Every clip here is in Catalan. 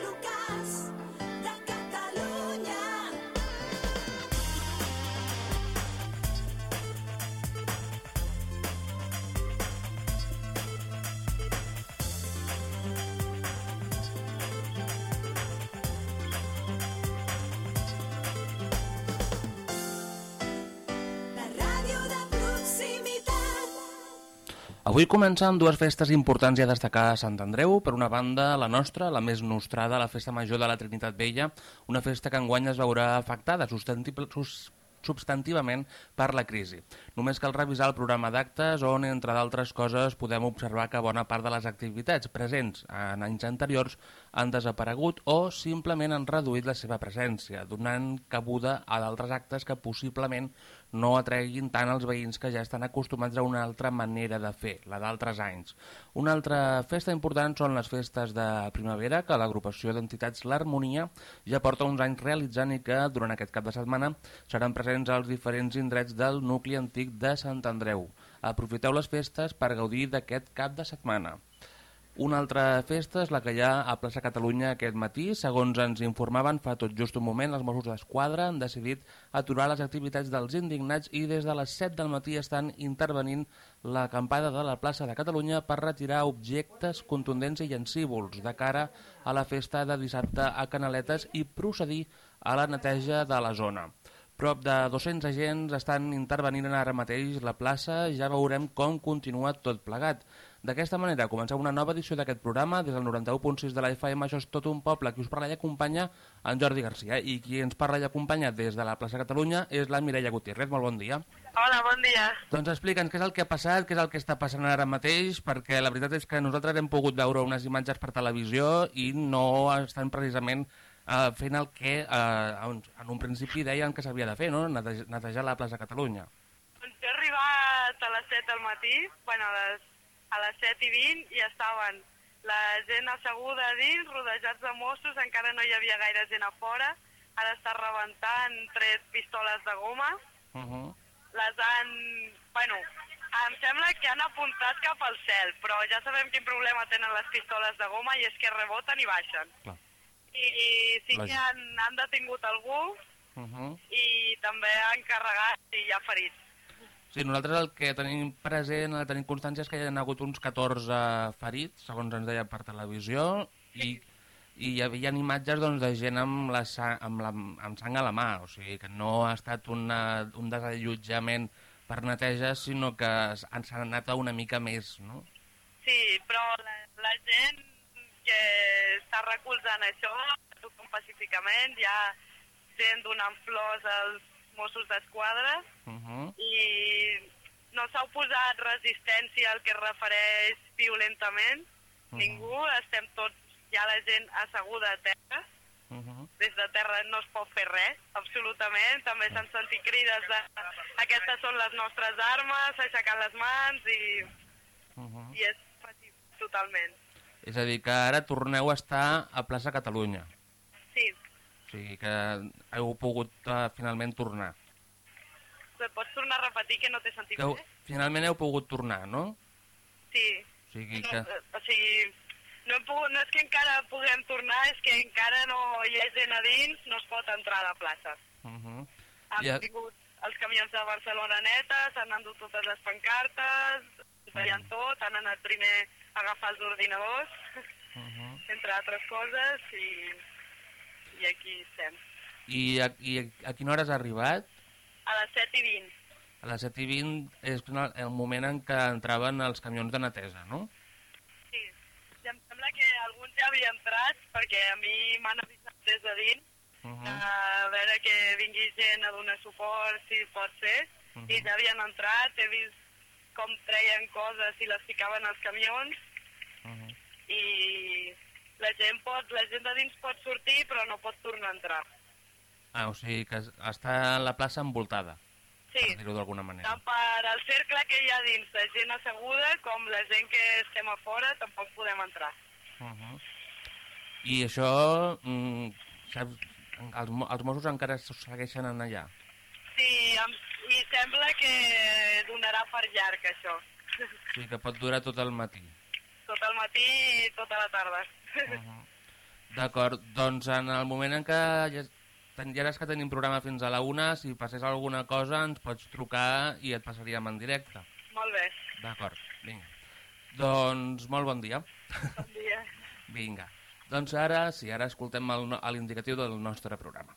lugar. Avui comencen dues festes importants i a destacar a Sant Andreu. Per una banda, la nostra, la més nostrada, la Festa Major de la Trinitat Vella, una festa que enguany es veurà afectada substantivament per la crisi. Només cal revisar el programa d'actes on, entre d'altres coses, podem observar que bona part de les activitats presents en anys anteriors han desaparegut o simplement han reduït la seva presència, donant cabuda a d'altres actes que possiblement no atreguin tant els veïns que ja estan acostumats a una altra manera de fer, la d'altres anys. Una altra festa important són les festes de primavera, que l'agrupació d'entitats L'Harmonia ja porta uns anys realitzant i que durant aquest cap de setmana seran presents als diferents indrets del nucli antic de Sant Andreu. Aprofiteu les festes per gaudir d'aquest cap de setmana. Una altra festa és la que hi ha a plaça Catalunya aquest matí. Segons ens informaven fa tot just un moment, els Mossos d'Esquadra han decidit aturar les activitats dels indignats i des de les 7 del matí estan intervenint l'acampada de la plaça de Catalunya per retirar objectes contundents i llancívols de cara a la festa de dissabte a Canaletes i procedir a la neteja de la zona. Prop de 200 agents estan intervenint ara mateix la plaça, ja veurem com continua tot plegat. D'aquesta manera, comencem una nova edició d'aquest programa des del 91.6 de la FM, això és tot un poble. Qui us parla i acompanya en Jordi Garcia i qui ens parla i acompanya des de la plaça Catalunya és la Mireia Gutiérrez. Molt bon dia. Hola, bon dia. Doncs explica'ns què és el que ha passat, què és el que està passant ara mateix, perquè la veritat és que nosaltres hem pogut veure unes imatges per televisió i no estan precisament eh, fent el que eh, en un principi deien que s'havia de fer, no? Netejar, netejar la plaça Catalunya. Doncs he arribat a les 7 del matí, bueno, a les, a les 7 i 20, i estaven la gent asseguda a dins, rodejats de Mossos, encara no hi havia gaire gent a fora, ara està rebentant tres pistoles de goma, Uh -huh. les han... Bueno, em sembla que han apuntat cap al cel, però ja sabem quin problema tenen les pistoles de goma i és que reboten i baixen. Clar. I, i sí que han, han detingut algú Uh -huh. i també han carregat i hi ha ferits. Sí, nosaltres el que tenim present, el tenim constància és que hi ha hagut uns 14 ferits, segons ens deia per televisió, i, i hi havia imatges doncs, de gent amb, la sang, amb, la, amb sang a la mà, o sigui que no ha estat una, un desallotjament per neteja, sinó que s- han- s'han anat una mica més, no? Sí, però la, la gent que està recolzant això, pacíficament, hi ha gent donant flors als Mossos d'Esquadra Uh -huh. i no s'ha oposat resistència al que es refereix violentament. Mhm. Ningú, estem tots, hi ha la gent asseguda a terra, Uh -huh. des de terra no es pot fer res, absolutament. També s'han sentit crides de aquestes són les nostres armes, s'ha aixecat les mans i, Uh -huh. i és pacífic totalment. És a dir, que ara torneu a estar a plaça Catalunya. Sí, O sigui que heu pogut uh, finalment tornar. et pots tornar a repetir que no t'he sentit Que heu, bé? finalment heu pogut tornar, no? Sí. O sigui No, que... eh, o sigui, no, pogut, no és que encara puguem tornar, és que encara no hi ha gent a dins, no es pot entrar a la plaça. Uh -huh. Han Ja- vingut els camions de Barcelona neta, s'han endut totes les pancartes, tallant tot, han anat primer a agafar els ordinadors, Uh -huh. entre altres coses, i, i aquí estem. I a, I a, quina hora has arribat? A les 7 i 20. A les 7 i 20 és el moment en què entraven els camions de netesa, no? Sí, ja em sembla que alguns ja havia entrat, perquè a mi m'han avisat des de dins, Uh -huh. a veure que vingui gent a donar suport, si pot ser, Mhm. i ja havien entrat, he vist com treien coses i les ficaven als camions, Uh -huh. i la gent, pot, la gent de dins pot sortir, però no pot tornar a entrar. Ah, o sigui que es- està la plaça envoltada, Sí, per dir-ho d'alguna manera. tant per al cercle que hi ha dins de gent asseguda com la gent que estem a fora tampoc podem entrar. Uh -huh. I això, mm, saps, els, els Mossos encara segueixen en allà. Sí, em, i sembla que donarà per llarg això. O sigui que pot durar tot el matí. Tot el matí i tota la tarda. Uh -huh. D'acord, doncs en el moment en què ja, és que tenim programa fins a la una, si passés alguna cosa ens pots trucar i et passaríem en directe. Molt bé. D'acord, vinga. Doncs molt bon dia. Bon dia. Vinga. Doncs ara, sí, ara escoltem l'indicatiu del nostre programa.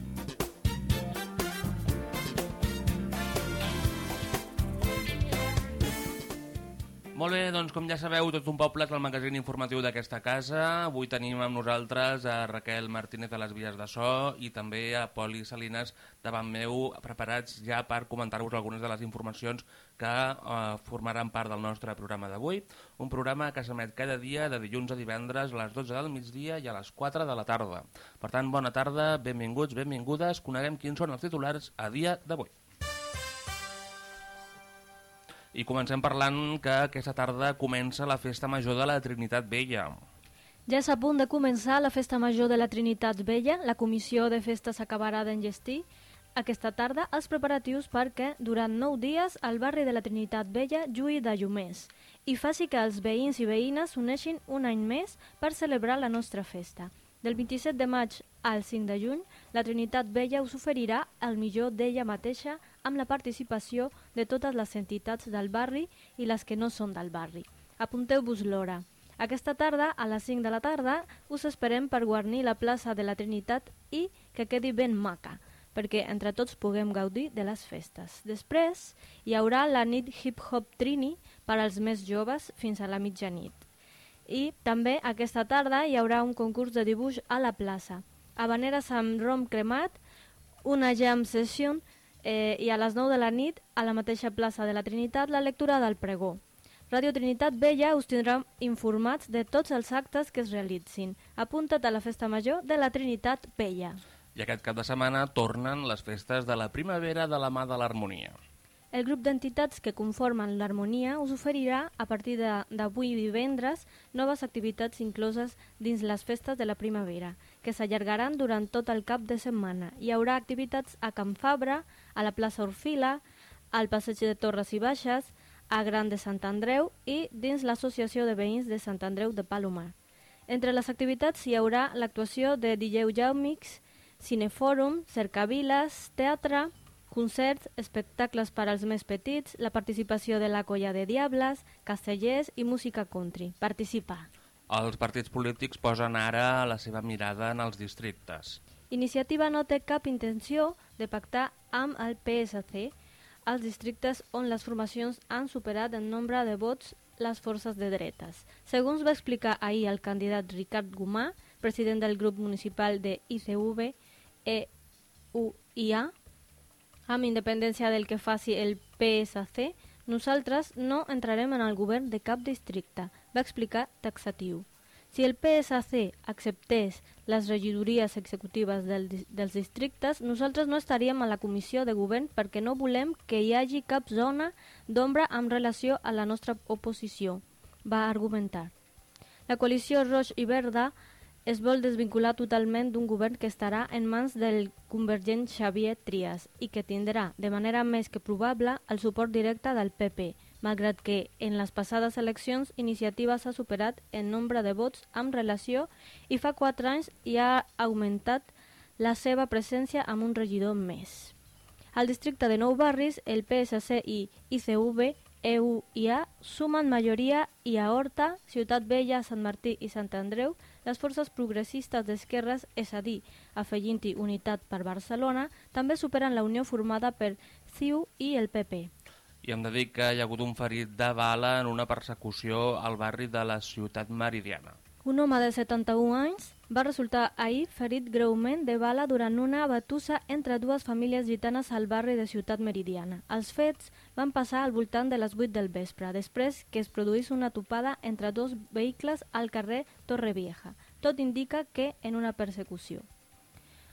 Molt bé, doncs com ja sabeu, Tot un poble és el magazín informatiu d'aquesta casa. Avui tenim amb nosaltres a Raquel Martínez a les vies de so i també a Poli Salines davant meu, preparats ja per comentar-vos algunes de les informacions que eh, formaran part del nostre programa d'avui. Un programa que s'emet cada dia de dilluns a divendres a les 12 del migdia i a les 4 de la tarda. Per tant, bona tarda, benvinguts, benvingudes, coneguem quins són els titulars a dia d'avui. I comencem parlant que aquesta tarda comença la Festa Major de la Trinitat Vella. Ja és a punt de començar la Festa Major de la Trinitat Vella. La Comissió de Festes acabarà d'engestir aquesta tarda els preparatius perquè durant nou dies el barri de la Trinitat Vella jugui de llumers i faci que els veïns i veïnes s'uneixin un any més per celebrar la nostra festa. Del 27 de maig al 5 de juny, la Trinitat Vella us oferirà el millor d'ella mateixa amb la participació de totes les entitats del barri i les que no són del barri. Apunteu-vos l'hora. Aquesta tarda, a les 5 de la tarda, us esperem per guarnir la plaça de la Trinitat i que quedi ben maca, perquè entre tots puguem gaudir de les festes. Després, hi haurà la nit hip-hop Trini per als més joves fins a la mitjanit. I també aquesta tarda hi haurà un concurs de dibuix a la plaça. Habaneres amb rom cremat, una jam session eh, i a les 9 de la nit, a la mateixa plaça de la Trinitat, la lectura del pregó. Ràdio Trinitat Vella us tindrà informats de tots els actes que es realitzin. Apunta't a la Festa Major de la Trinitat Vella. I aquest cap de setmana tornen les festes de la primavera de la mà de l'harmonia. El grup d'entitats que conformen l'Harmonia us oferirà, a partir de- d'avui divendres, noves activitats incloses dins les festes de la primavera, que s'allargaran durant tot el cap de setmana. Hi haurà activitats a Can Fabra, a la plaça Orfila, al passeig de Torres i Baixes, a Gran de Sant Andreu i dins l'Associació de Veïns de Sant Andreu de Palomar. Entre les activitats hi haurà l'actuació de DJ Jaumix, cinefòrum, cercaviles, teatre, concerts, espectacles per als més petits, la participació de la colla de Diables, castellers i música country. Participa! Els partits polítics posen ara la seva mirada en els districtes. Iniciativa no té cap intenció de pactar amb el PSC als districtes on les formacions han superat en nombre de vots les forces de dretes. Segons va explicar ahir el candidat Ricard Gumà, president del grup municipal de ICV, EUIA, amb independència del que faci el PSC, nosaltres no entrarem en el govern de cap districte, va explicar taxatiu. Si el PSC acceptés les regidories executives del, dels districtes, nosaltres no estaríem a la comissió de govern perquè no volem que hi hagi cap zona d'ombra amb relació a la nostra oposició, va argumentar. La coalició Roig i Verda es vol desvincular totalment d'un govern que estarà en mans del convergent Xavier Trias i que tindrà, de manera més que probable, el suport directe del PP, malgrat que en les passades eleccions Iniciativa s'ha superat en nombre de vots amb relació i fa quatre anys hi ha augmentat la seva presència amb un regidor més. Al districte de Nou Barris, el PSC i ICV, EU i A sumen majoria i a Horta, Ciutat Vella, Sant Martí i Sant Andreu, les forces progressistes d'esquerres, és a dir, afegint-hi Unitat per Barcelona, també superen la unió formada per CiU i el PP. I hem de dir que hi ha hagut un ferit de bala en una persecució al barri de la ciutat meridiana. Un home de 71 anys va resultar ahir ferit greument de bala durant una batussa entre dues famílies gitanes al barri de Ciutat Meridiana. Els fets van passar al voltant de les 8 del vespre, després que es produís una topada entre dos vehicles al carrer Torrevieja. Tot indica que en una persecució.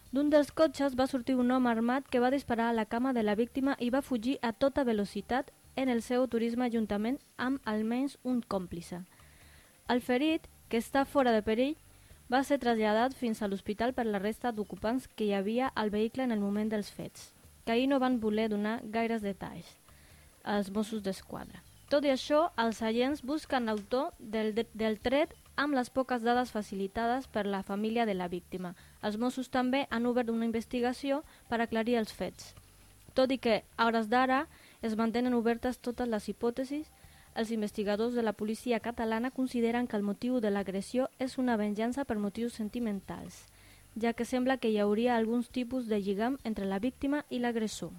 D'un dels cotxes va sortir un home armat que va disparar a la cama de la víctima i va fugir a tota velocitat en el seu turisme juntament amb almenys un còmplice. El ferit, que està fora de perill, va ser traslladat fins a l'hospital per la resta d'ocupants que hi havia al vehicle en el moment dels fets, que ahir no van voler donar gaires detalls als Mossos d'Esquadra. Tot i això, els agents busquen l'autor del, del tret amb les poques dades facilitades per la família de la víctima. Els Mossos també han obert una investigació per aclarir els fets. Tot i que, a hores d'ara, es mantenen obertes totes les hipòtesis, els investigadors de la policia catalana consideren que el motiu de l'agressió és una venjança per motius sentimentals, ja que sembla que hi hauria alguns tipus de lligam entre la víctima i l'agressor.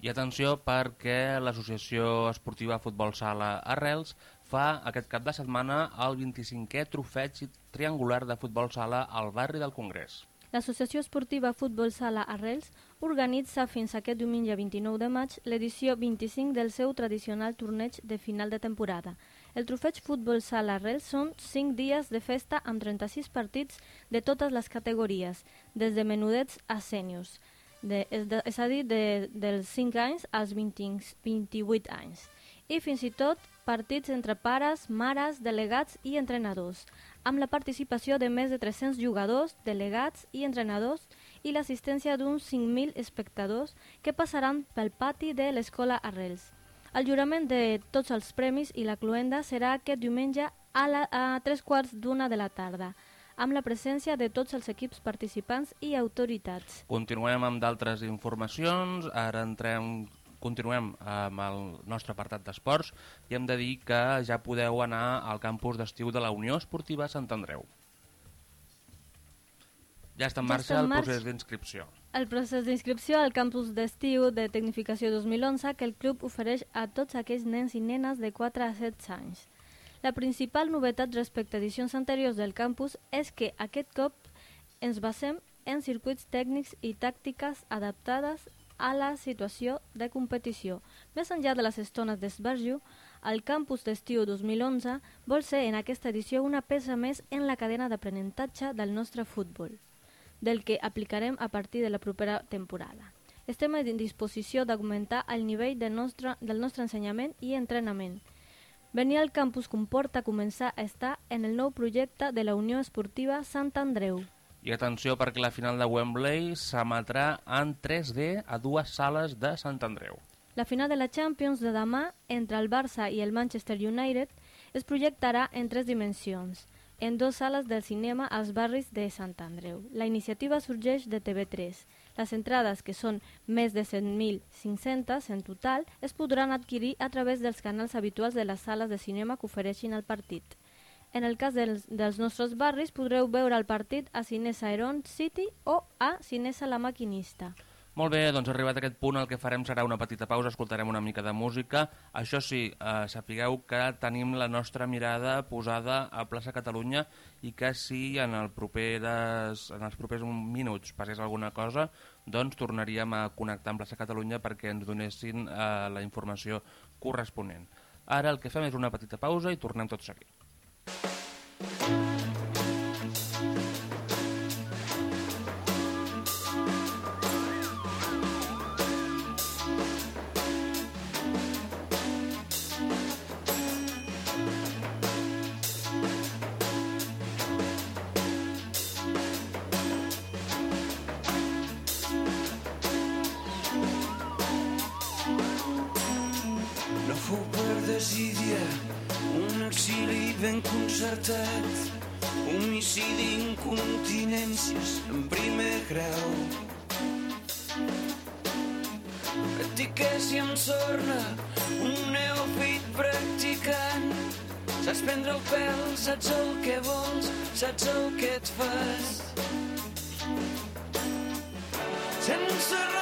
I atenció perquè l'Associació Esportiva Futbol Sala Arrels fa aquest cap de setmana el 25è trofeig triangular de futbol sala al barri del Congrés. L'Associació Esportiva Futbol Sala Arrels organitza fins aquest diumenge 29 de maig l'edició 25 del seu tradicional torneig de final de temporada. El trofeig Futbol Sala Arrels són 5 dies de festa amb 36 partits de totes les categories, des de menudets a sèniors, de, és, a dir, de, dels 5 anys als 20, 28 anys. I fins i tot partits entre pares, mares, delegats i entrenadors, amb la participació de més de 300 jugadors, delegats i entrenadors i l'assistència d'uns 5.000 espectadors que passaran pel pati de l'Escola Arrels. El jurament de tots els premis i la cluenda serà aquest diumenge a, la, a tres quarts d'una de la tarda, amb la presència de tots els equips participants i autoritats. Continuem amb d'altres informacions, ara entrem continuem amb el nostre apartat d'esports i hem de dir que ja podeu anar al campus d'estiu de la Unió Esportiva Sant Andreu. Ja està en Ja marxa està en el marxa. procés d'inscripció. El procés d'inscripció al campus d'estiu de Tecnificació 2011 que el club ofereix a tots aquells nens i nenes de 4 a 7 anys. La principal novetat respecte a edicions anteriors del campus és que aquest cop ens basem en circuits tècnics i tàctiques adaptades a la situació de competició. Més enllà de les estones d'esbarjo, el campus d'estiu 2011 vol ser en aquesta edició una peça més en la cadena d'aprenentatge del nostre futbol del que aplicarem a partir de la propera temporada. Estem en disposició d'augmentar el nivell del nostre, del nostre ensenyament i entrenament. Venir al campus comporta començar a estar en el nou projecte de la Unió Esportiva Sant Andreu. I atenció perquè la final de Wembley s'emetrà en 3D a dues sales de Sant Andreu. La final de la Champions de demà entre el Barça i el Manchester United es projectarà en tres dimensions, en dues sales del cinema als barris de Sant Andreu. La iniciativa sorgeix de TV3. Les entrades, que són més de 100.500 en total, es podran adquirir a través dels canals habituals de les sales de cinema que ofereixin el partit. En el cas dels, dels nostres barris, podreu veure el partit a Cinesa Heron City o a Cinesa La Maquinista. Molt bé, doncs arribat a aquest punt el que farem serà una petita pausa, escoltarem una mica de música. Això sí, eh, sapigueu que tenim la nostra mirada posada a plaça Catalunya i que si en, el properes, en els propers minuts passés alguna cosa, doncs tornaríem a connectar amb plaça Catalunya perquè ens donessin eh, la informació corresponent. Ara el que fem és una petita pausa i tornem tot seguit. No ben concertat, homicidi incontinències en primer grau. Etiquesi amb sorna, un neofit practicant. Saps prendre el pèl, saps el que vols, saps el que et fas. Sense rancúnia,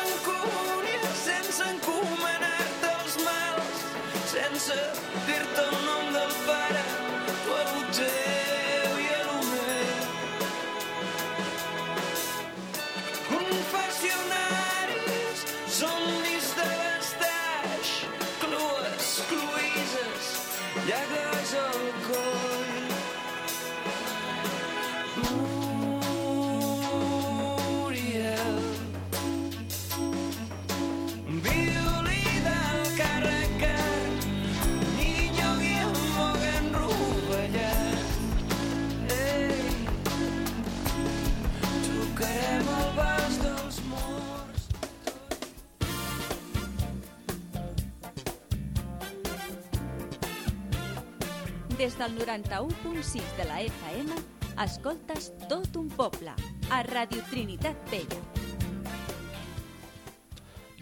Des del 91.6 de la FM, escoltes tot un poble, a Radio Trinitat Vella.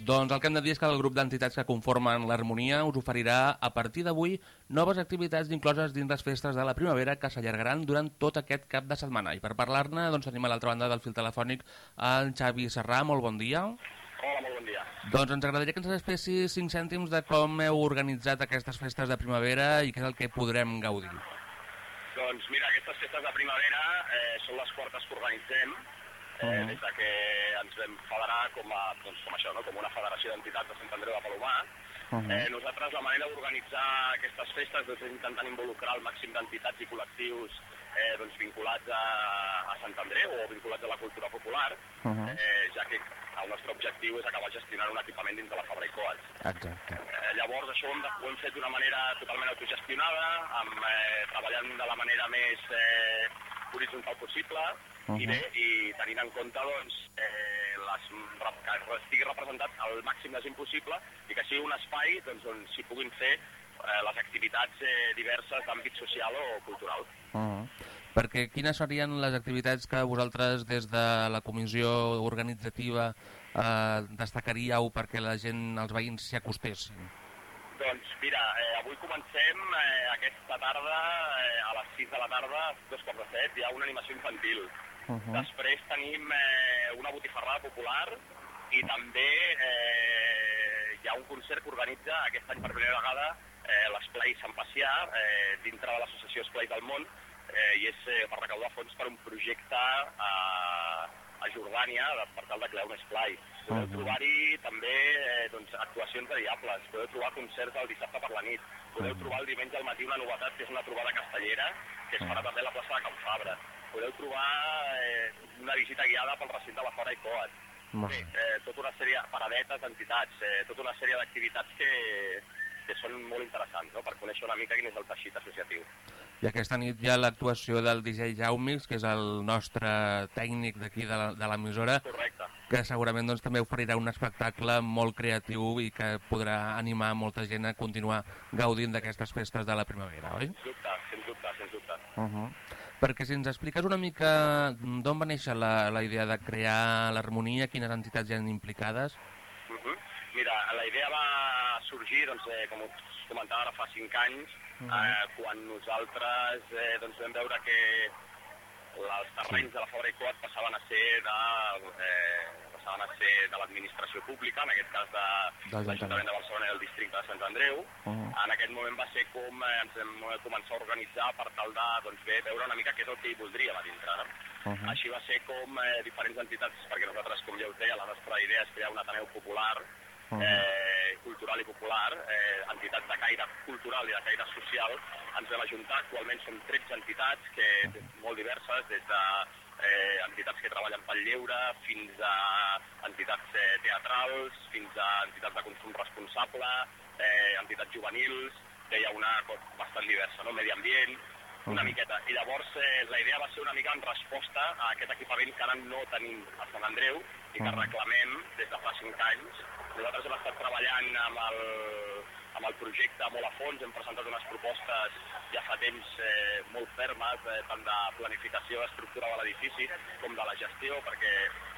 Doncs el que hem de dir és que el grup d'entitats que conformen l'Harmonia us oferirà a partir d'avui noves activitats incloses dins les festes de la primavera que s'allargaran durant tot aquest cap de setmana. I per parlar-ne doncs, tenim a l'altra banda del fil telefònic en Xavi Serrà. Molt bon dia. Hola, molt bon dia. Doncs ens agradaria que ens expressis 5 cèntims de com heu organitzat aquestes festes de primavera i què és el que podrem gaudir. Doncs mira, aquestes festes de primavera eh, són les quartes que organitzem eh, Mhm. des de que ens vam federar com, a, doncs, com això, no? com una federació d'entitats de Sant Andreu de Palomar. Mhm. Eh, nosaltres la manera d'organitzar aquestes festes doncs, és intentant involucrar el màxim d'entitats i col·lectius eh, doncs, vinculats a, a Sant Andreu o vinculats a la cultura popular, Mhm. eh, ja que el nostre objectiu és acabar gestionant un equipament dins de la Fabra i Coats. Exacte. Eh, llavors això ho hem, de, ho hem fet d'una manera totalment autogestionada, amb, eh, treballant de la manera més eh, horitzontal possible Mhm. i bé, i tenint en compte doncs, eh, les, que estigui representat al màxim de gent possible i que sigui un espai doncs, on s'hi puguin fer eh, les activitats eh, diverses d'àmbit social o cultural. Uh -huh. Perquè quines serien les activitats que vosaltres des de la comissió organitzativa eh, destacaríeu perquè la gent, els veïns s'hi acostessin? Doncs mira, eh, avui comencem eh, aquesta tarda, eh, a les 6 de la tarda, dos cops de set, hi ha una animació infantil. Uh -huh. Després tenim eh, una botifarrada popular i també eh, hi ha un concert que organitza aquest any per primera vegada eh, l'Esplai Sant Pacià, eh, dintre de l'associació Esplai del Món, eh, i és eh, per recaudar fons per un projecte a, a Jordània de, per tal de crear un esplai. Podeu Mhm. trobar-hi també eh, doncs, actuacions de diables, podeu trobar concerts el dissabte per la nit, podeu trobar el diumenge al matí una novetat que és una trobada castellera que es farà també a la plaça de Can Fabra. Podeu trobar eh, una visita guiada pel recinte de la Fora i Coat. Molt Bé, bé. eh, tota una sèrie, paradetes d'entitats, eh, tota una sèrie d'activitats que, que són molt interessants no? per conèixer una mica quin és el teixit associatiu. I aquesta nit hi ha l'actuació del DJ Jaumix, que és el nostre tècnic d'aquí de l'emissora, que segurament doncs, també oferirà un espectacle molt creatiu i que podrà animar molta gent a continuar gaudint d'aquestes festes de la primavera, oi? Sens dubte, sens dubte, sens dubte. Uh -huh. Perquè si ens expliques una mica d'on va néixer la, la idea de crear l'harmonia, quines entitats hi han implicades, Uh -huh. Mira, la idea va sorgir, doncs, eh, com comentava ara fa cinc anys, uh -huh. eh, quan nosaltres eh, doncs, vam veure que els terrenys de la Fabra i Coat passaven a ser de, eh, passaven a ser de l'administració pública, en aquest cas de De l'Ajuntament. de Barcelona i del districte de Sant Andreu. Uh -huh. En aquest moment va ser com eh, ens vam eh, començar a organitzar per tal de doncs, bé, veure una mica què és el que hi voldríem a dintre. No? Uh -huh. Així va ser com eh, diferents entitats, perquè nosaltres, com ja us deia, la nostra idea és crear un Ateneu popular, Mhm. Eh, cultural i popular, eh, entitats de caire cultural i de caire social, ens vam ajuntar, actualment són 13 entitats, que molt diverses, des de eh, entitats que treballen pel lleure, fins a entitats eh, teatrals, fins a entitats de consum responsable, eh, entitats juvenils, que hi ha una cosa bastant diversa, no? medi ambient, una miqueta. I llavors eh, la idea va ser una mica en resposta a aquest equipament que ara no tenim a Sant Andreu i que reclamem des de fa cinc anys. Nosaltres hem estat treballant amb el, amb el projecte molt a fons, hem presentat unes propostes ja fa temps eh, molt fermes, eh, tant de planificació estructura de l'edifici com de la gestió, perquè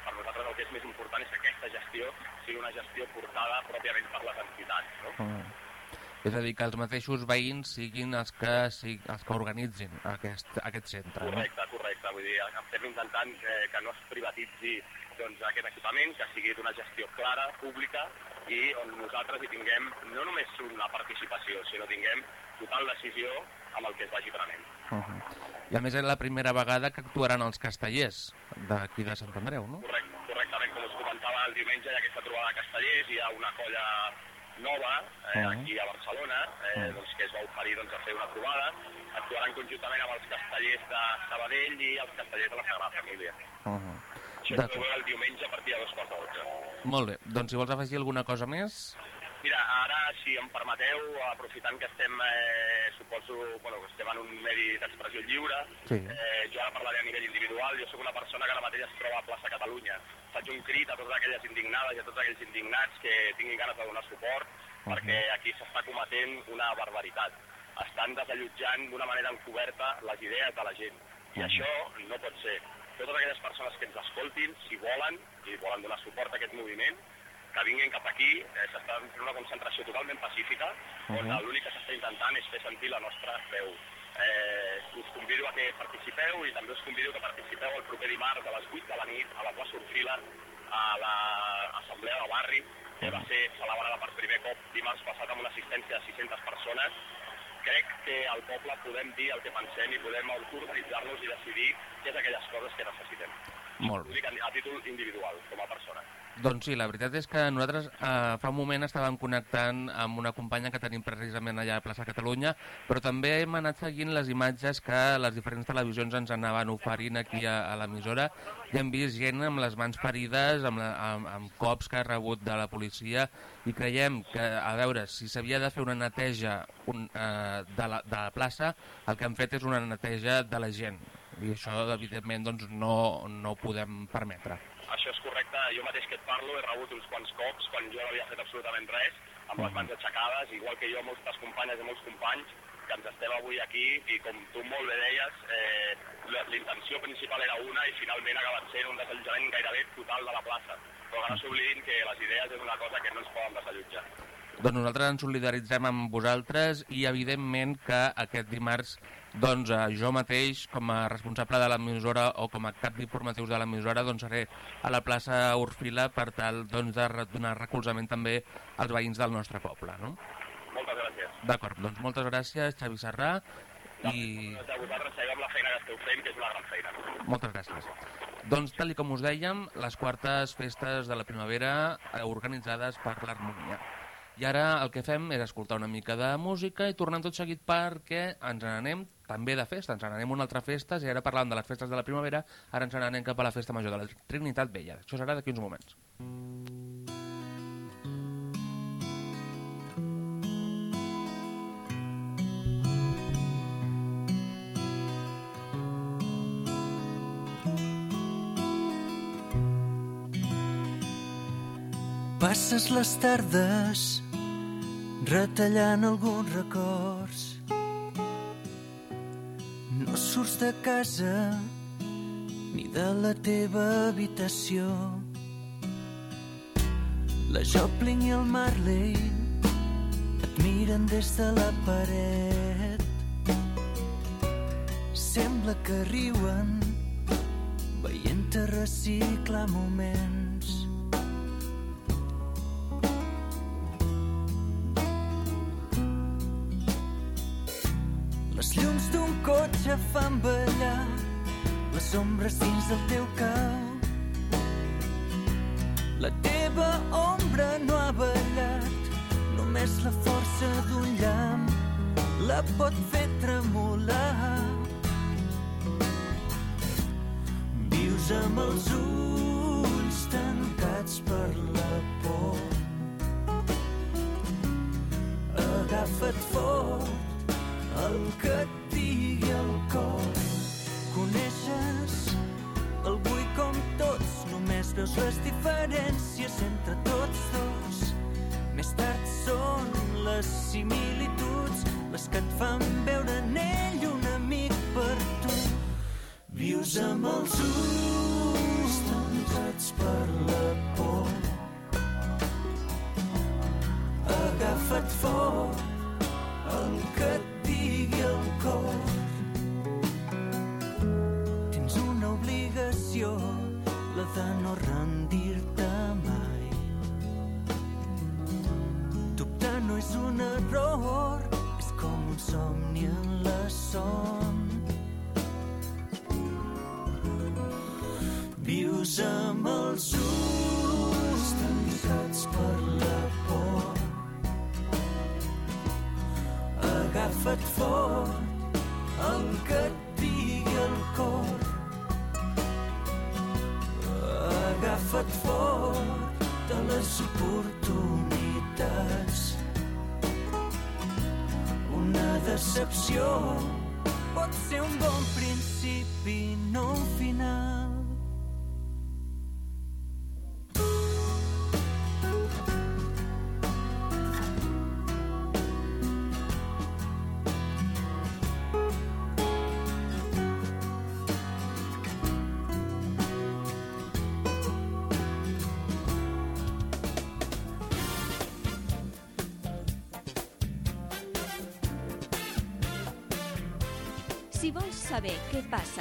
per nosaltres el que és més important és que aquesta gestió sigui una gestió portada pròpiament per les entitats. No? -huh. És a dir, que els mateixos veïns siguin els que, sig- els que organitzin aquest, aquest centre. No? Correcte, correcte. Vull dir, estem intentant que, que no es privatitzi doncs, aquest equipament, que sigui d'una gestió clara, pública, i on nosaltres hi tinguem no només una participació, sinó tinguem total decisió amb el que es vagi prenent. Uh -huh. I a més és la primera vegada que actuaran els castellers d'aquí de Sant Andreu, no? Correcte, correctament, com us comentava, el diumenge hi ha aquesta trobada de castellers, hi ha una colla nova eh, Mhm. aquí a Barcelona, eh, Mhm. doncs, que es va oferir doncs, a fer una trobada. Actuaran conjuntament amb els castellers de Sabadell i els castellers de la Sagrada Família. Uh -huh. Això es D'acord. veure el diumenge a partir de de dotze. Molt bé, doncs si vols afegir alguna cosa més... Mira, ara, si em permeteu, aprofitant que estem, eh, suposo, bueno, que estem en un medi d'expressió lliure, Sí. eh, jo ara parlaré a nivell individual, jo sóc una persona que ara mateix es troba a plaça Catalunya. Faig un crit a totes aquelles indignades i a tots aquells indignats que tinguin ganes de donar suport, Mhm. perquè aquí s'està cometent una barbaritat. estan desallotjant d'una manera encoberta les idees de la gent. I això no pot ser. Totes aquelles persones que ens escoltin, si volen, i volen donar suport a aquest moviment, que vinguin cap aquí, eh, s'està fent una concentració totalment pacífica, on l'únic que s'està intentant és fer sentir la nostra veu. Eh, us convido a que participeu i també us convido que participeu el proper dimarts a les 8 de la nit a la plaça Orfila, a l'assemblea de barri, que va ser celebrada per primer cop dimarts passat amb una assistència de 600 persones. Crec que al poble podem dir el que pensem i podem autoorganitzar-nos i decidir què és aquelles coses que necessitem. Molt Ho bé. dic a a títol individual, com a persona. Doncs sí, la veritat és que nosaltres eh, fa un moment estàvem connectant amb una companya que tenim precisament allà a Plaça Catalunya, però també hem anat seguint les imatges que les diferents televisions ens anaven oferint aquí a, a l'emissora i hem vist gent amb les mans ferides, amb, la, amb, amb cops que ha rebut de la policia i creiem que, a veure, si s'havia de fer una neteja un, eh, de, la, de la plaça, el que han fet és una neteja de la gent i això, evidentment, doncs, no, no ho podem permetre. Això jo mateix que et parlo he rebut uns quants cops quan jo no havia fet absolutament res, amb les mans aixecades, igual que jo, moltes companyes i molts companys, que ens estem avui aquí i com tu molt bé deies, eh, la- l'intenció principal era una i finalment ha acabat sent un desallotjament gairebé total de la plaça. Però que no s'oblidin que les idees és una cosa que no ens poden desallotjar. Doncs nosaltres ens solidaritzem amb vosaltres i evidentment que aquest dimarts doncs, eh, jo mateix, com a responsable de l'emissora o com a cap d'informatius de l'emissora, doncs seré a la plaça Orfila per tal doncs, de donar recolzament també als veïns del nostre poble. No? Moltes gràcies. D'acord, doncs moltes gràcies, Xavi Serrà, i De vosaltres seguim la feina que esteu fent, que és una gran feina. moltes gràcies. Doncs, tal i com us dèiem, les quartes festes de la primavera eh, organitzades per l'Harmonia. I ara el que fem és escoltar una mica de música i tornem tot seguit perquè ens n'anem també de festa, ens n'anem a una altra festa i ara parlant de les festes de la primavera, ara ens n'anem cap a la festa major de la Trinitat Vella. Això serà d'aquí uns moments. Passes les tardes retallant alguns records. No surts de casa ni de la teva habitació. La Joplin i el Marley et miren des de la paret. Sembla que riuen veient-te reciclar moments. D'un cotxe fan ballar les ombres dins del teu cau. La teva ombra no ha ballat, només la força d'un llamp la pot fer tremolar. Vius amb els ulls tancats per la por. Agafa't fort el que et les diferències entre tots dos. Més tard són les similituds les que et fan veure en ell un amic per tu. Vius amb els ulls tancats per la por. Per la por. Agafa't fort que. Agafa't fort oportunitats. Una decepció pot ser un bon principi, no un final.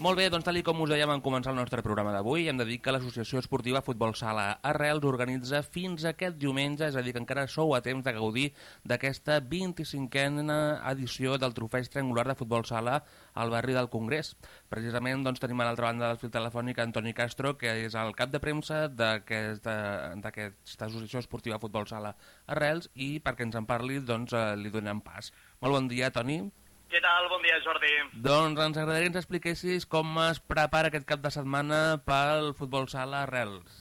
Molt bé, doncs tal com us dèiem en començar el nostre programa d'avui, hem de dir que l'Associació Esportiva Futbol Sala Arrels organitza fins aquest diumenge, és a dir, que encara sou a temps de gaudir d'aquesta 25a edició del trofeig triangular de Futbol Sala al barri del Congrés. Precisament doncs, tenim a l'altra banda del fil telefònic Antoni Castro, que és el cap de premsa d'aquesta d'aquesta Associació Esportiva Futbol Sala Arrels, i perquè ens en parli doncs, eh, li donem pas. Molt bon dia, Toni. Què tal? Bon dia, Jordi. Doncs ens agradaria que ens expliquessis com es prepara aquest cap de setmana pel futbol sala Arrels.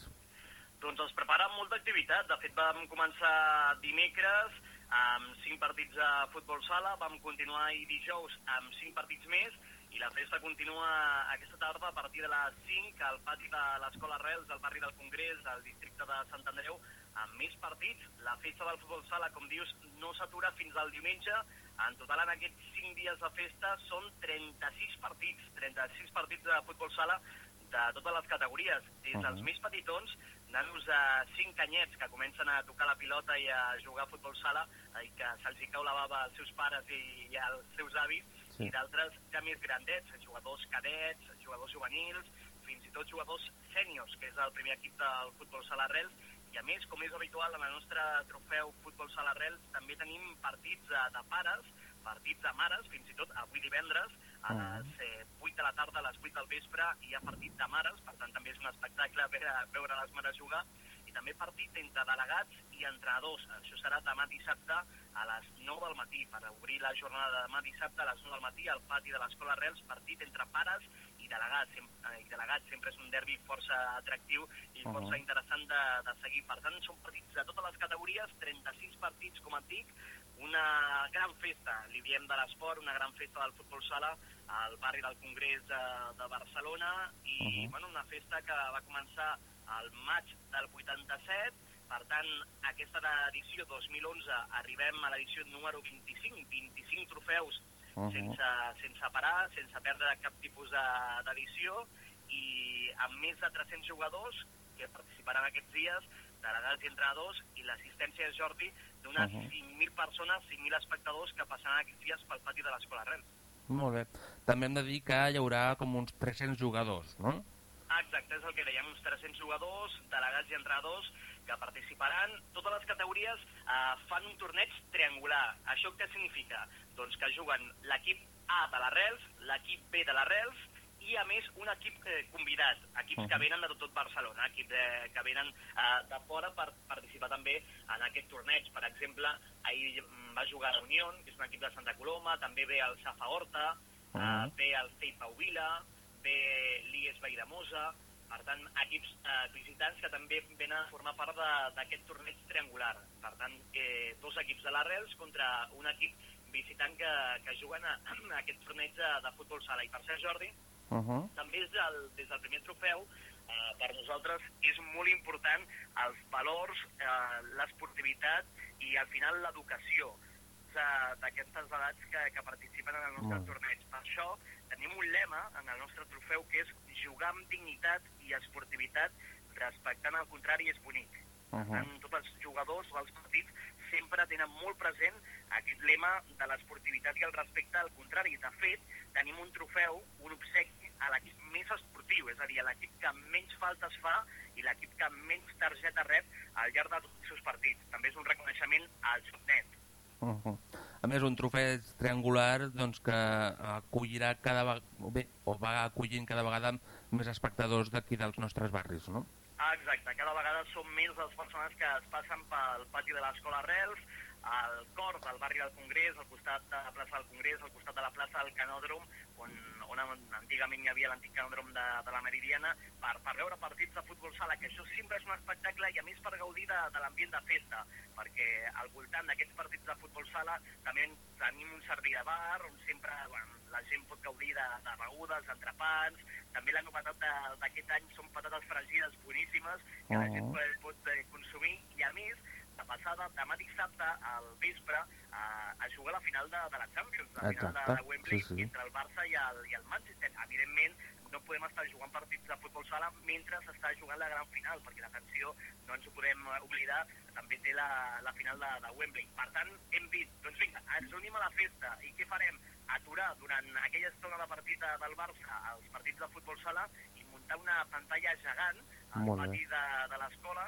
Doncs es prepara amb molta activitat. De fet, vam començar dimecres amb cinc partits de futbol sala, vam continuar ahir dijous amb cinc partits més i la festa continua aquesta tarda a partir de les 5 al pati de l'Escola Arrels del barri del Congrés del districte de Sant Andreu amb més partits. La festa del futbol sala, com dius, no s'atura fins al diumenge. En total, en aquests 5 dies de festa, són 36 partits, 36 partits de futbol sala de totes les categories, des dels Mhm. més petitons, nanos de 5 anyets que comencen a tocar la pilota i a jugar a futbol sala i que se'ls cau la bava als seus pares i, i als seus avis, Sí. i d'altres ja més grandets, jugadors cadets, jugadors juvenils, fins i tot jugadors sèniors, que és el primer equip del futbol sala Arrels, i a més, com és habitual en el nostre trofeu Futbol Sala Arrels, també tenim partits de, de pares, partits de mares, fins i tot avui divendres, a Ah. les eh, 8 de la tarda, a les 8 del vespre, hi ha partit de mares, per tant també és un espectacle veure, veure les mares jugar, i també partit entre delegats i entrenadors. Això serà demà dissabte a les 9 del matí, per obrir la jornada de demà dissabte a les 9 del matí al pati de l'Escola Arrels, partit entre pares i delegats. Sem eh, i delegats sempre és un derbi força atractiu i força interessant de, de seguir. Per tant, són partits de totes les categories, 36 partits, com et dic, una gran festa, li diem de l'esport, una gran festa del futbol sala al barri del Congrés de, de Barcelona i uh. -huh. bueno, una festa que va començar al maig del 87, per tant, aquesta edició 2011 arribem a l'edició número 25, 25 trofeus Mhm. sense, sense parar, sense perdre cap tipus de- d'edició i amb més de 300 jugadors que participaran aquests dies, delegats i entrenadors, i l'assistència de Jordi d'unes Mhm. 5.000 persones, 5.000 espectadors que passaran aquests dies pel pati de l'Escola Arrels. Molt bé. També hem de dir que hi haurà com uns 300 jugadors, no? Exacte, és el que dèiem, uns 300 jugadors, delegats i entrenadors que participaran. Totes les categories eh, fan un torneig triangular. Això què significa? Doncs que juguen l'equip A de l'Arrels, l'equip B de l'Arrels i, a més, un equip eh, convidat, equips que venen de tot, tot Barcelona, equips eh, que venen eh, de fora per participar també en aquest torneig. Per exemple, ahir mm, va jugar la Unió, que és un equip de Santa Coloma, també ve el Safa Horta, eh, ve el Tei Pau Vila, ve l'IES Valldemosa, per tant, equips eh, visitants que també venen a formar part d'aquest torneig triangular. Per tant, eh, dos equips de l'Arrels contra un equip visitant que, que juguen a, a aquest torneig de, de futbol sala. I per ser Jordi, Uh -huh. també és del, des del primer trofeu, eh, per nosaltres és molt important els valors, eh, l'esportivitat i al final l'educació de- d'aquestes edats que, que participen en el nostre Molt bé. torneig. Per això tenim un lema en el nostre trofeu que és jugar amb dignitat i esportivitat respectant el contrari és bonic. Uh-huh. tant, tots els jugadors dels partits sempre tenen molt present aquest lema de l'esportivitat i el respecte al contrari. De fet, tenim un trofeu, un obsequi a l'equip més esportiu, és a dir, a l'equip que menys faltes fa i l'equip que menys targeta rep al llarg de tots els seus partits. També és un reconeixement al joc net. Uh -huh. A més, un trofeig triangular doncs, que acollirà cada vegada, o bé, o va acollint cada vegada més espectadors d'aquí dels nostres barris, no? Ah, exacte. Cada vegada són més les persones que es passen pel pati de l'Escola Arrels, al cor del barri del Congrés, al costat de la plaça del Congrés, al costat de la plaça del Canòdrom, on, on antigament hi havia l'antic canòdrom de, de la Meridiana, per, per veure partits de futbol sala, que això sempre és un espectacle i a més per gaudir de, de l'ambient de festa, perquè al voltant d'aquests partits de futbol sala també tenim un servei de bar, on sempre bueno, la gent pot gaudir de, de begudes, entrepans, també la novetat d'aquest any són patates fregides boníssimes que la Oh. gent pot, pot eh, consumir i a més passada, demà dissabte, al vespre, eh, es juga la final de, de la Champions, la final Exacte, de, de Wembley, sí, sí. entre el Barça i el, i el Manchester. Evidentment, no podem estar jugant partits de futbol sala mentre s'està jugant la gran final, perquè l'atenció no ens ho podem eh, oblidar, també té la, la final de, de Wembley. Per tant, hem dit, doncs vinga, ens unim a la festa i què farem? Aturar durant aquella estona de partit de- del Barça els partits de futbol sala i muntar una pantalla gegant al pati de, de l'escola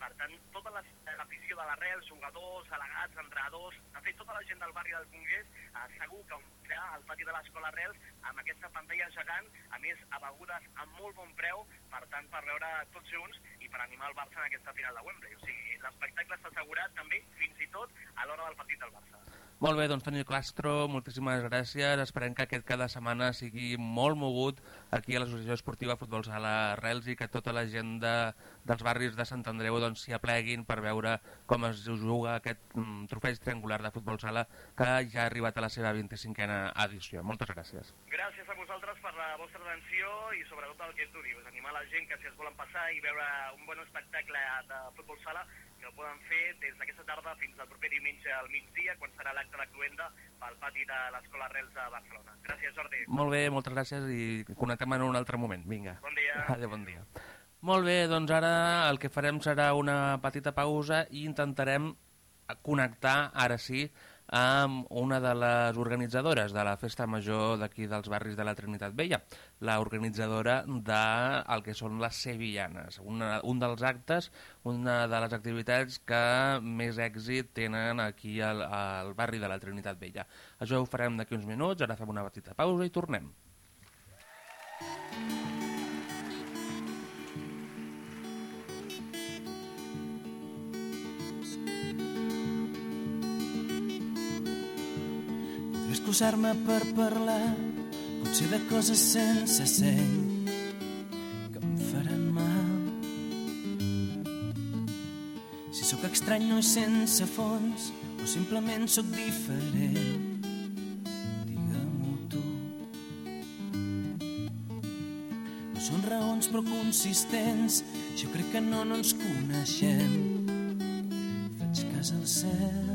per tant tota les- l'afició de l'arrel, jugadors, delegats, entrenadors, de fet tota la gent del barri del Congrés eh, segur que omplirà el pati de l'escola Arrels amb aquesta pantalla gegant, a més a begudes a molt bon preu, per tant per veure tots junts i per animar el Barça en aquesta final de Wembley. O sigui, l'espectacle està assegurat també fins i tot a l'hora del partit del Barça. Molt bé, doncs Toni Castro, moltíssimes gràcies. Esperem que aquest cada setmana sigui molt mogut aquí a l'Associació Esportiva Futbol Sala Arrels i que tota la gent de, dels barris de Sant Andreu doncs, s'hi apleguin per veure com es juga aquest mm, trofeig triangular de futbol sala que ja ha arribat a la seva 25a edició. Moltes gràcies. Gràcies a vosaltres per la vostra atenció i sobretot el que tu dius, animar la gent que si es volen passar i veure un bon espectacle de futbol sala que ho poden fer des d'aquesta tarda fins al proper diumenge al migdia quan serà l'acte de cluenda pel pati de l'Escola Arrels de Barcelona. Gràcies, Jordi. Molt bé, moltes gràcies i connectem en un altre moment. Vinga. Bon dia. Adéu, bon dia. Molt bé, doncs ara el que farem serà una petita pausa i intentarem connectar, ara sí, amb una de les organitzadores de la Festa Major d'aquí dels barris de la Trinitat Vella, la organitzadora de el que són les Sevillanes, una, un dels actes, una de les activitats que més èxit tenen aquí al, al barri de la Trinitat Vella. Això ho farem d'aquí uns minuts, ara fem una petita pausa i tornem. Podré excusar-me per parlar, potser de coses sense seny que em faran mal. Si sóc estrany no és sense fons, o simplement sóc diferent, digue-m'ho tu. No són raons però consistents, jo crec que no, no ens coneixem. Faig cas al cel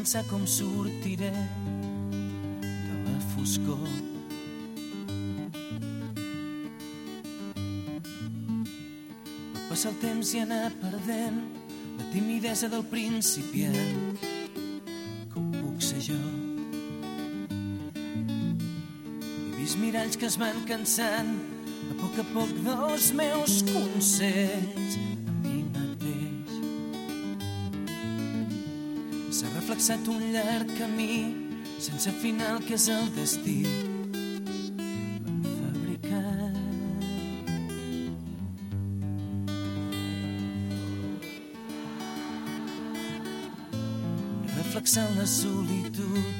pensar com sortiré de la foscor. Pot passar el temps i anar perdent la timidesa del principiant ho puc ser jo. He vist miralls que es van cansant a poc a poc dels meus consells Reflexat un llarg camí sense final que és el destí. L'han fabricat. Reflexant la solitud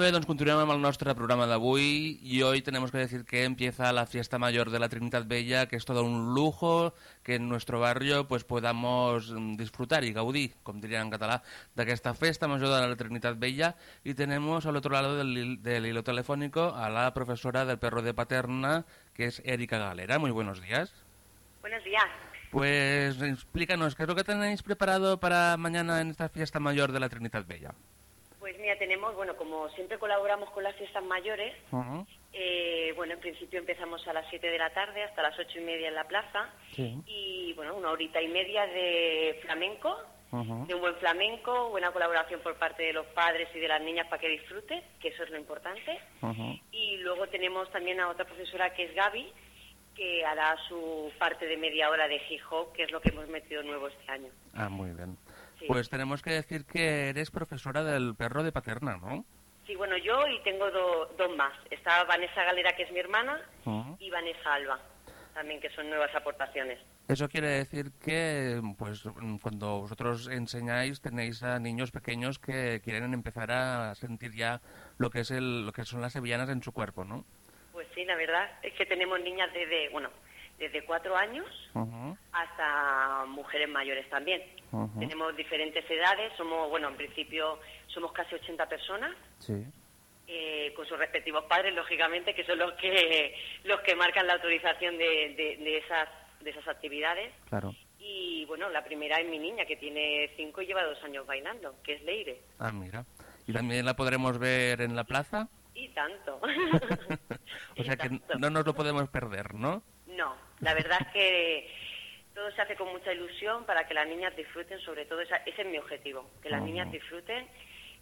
Bé, doncs continuem amb el nostre programa d'avui y hoy tenemos que decir que empieza la fiesta mayor de la Trinidad Bella, que es todo un lujo que en nuestro barrio pues podamos mm, disfrutar y gaudir, com dirían en català, d'aquesta festa major de la Trinidad Bella y tenemos al otro lado del, del hilo telefónico a la profesora del perro de Paterna, que es Erika Galera. Muy buenos días. Buenos días. Pues explícanos, ¿qué es lo que tenéis preparado para mañana en esta fiesta mayor de la Trinidad Bella? Pues mira, tenemos, bueno, como siempre colaboramos con las fiestas mayores, eh, bueno, en principio empezamos a las 7 de la tarde hasta las ocho y media en la plaza Sí. y, bueno, una horita y media de flamenco, de un buen flamenco, buena colaboración por parte de los padres y de las niñas para que disfruten, que eso es lo importante. Y luego tenemos también a otra profesora que es Gaby, que hará su parte de media hora de hip hop, que es lo que hemos metido nuevo este año. Ah, muy bien. Sí. Pues tenemos que decir que eres profesora del perro de Paterna, ¿no? Sí, bueno, yo y tengo do- dos más. Está Vanessa Galera, que es mi hermana, y Vanessa Alba, también que son nuevas aportaciones. Eso quiere decir que, pues, cuando vosotros enseñáis, tenéis a niños pequeños que quieren empezar a sentir ya lo que es el, lo que son las sevillanas en su cuerpo, ¿no? Pues sí, la verdad es que tenemos niñas desde, bueno, desde cuatro años hasta mujeres mayores también. Tenemos diferentes edades, somos, bueno, en principio somos casi 80 personas, Sí. eh, con sus respectivos padres, lógicamente, que son los que los que marcan la autorización de, de- de esas de esas actividades. Claro. Y bueno, la primera es mi niña, que tiene cinco y lleva dos años bailando, que es Leire. Ah, mira. ¿Y también la podremos ver en la plaza? Y tanto. O sea que tanto. no nos lo podemos perder, ¿no? La verdad es que todo se hace con mucha ilusión para que las niñas disfruten, sobre todo esa- ese es mi objetivo, que las niñas disfruten,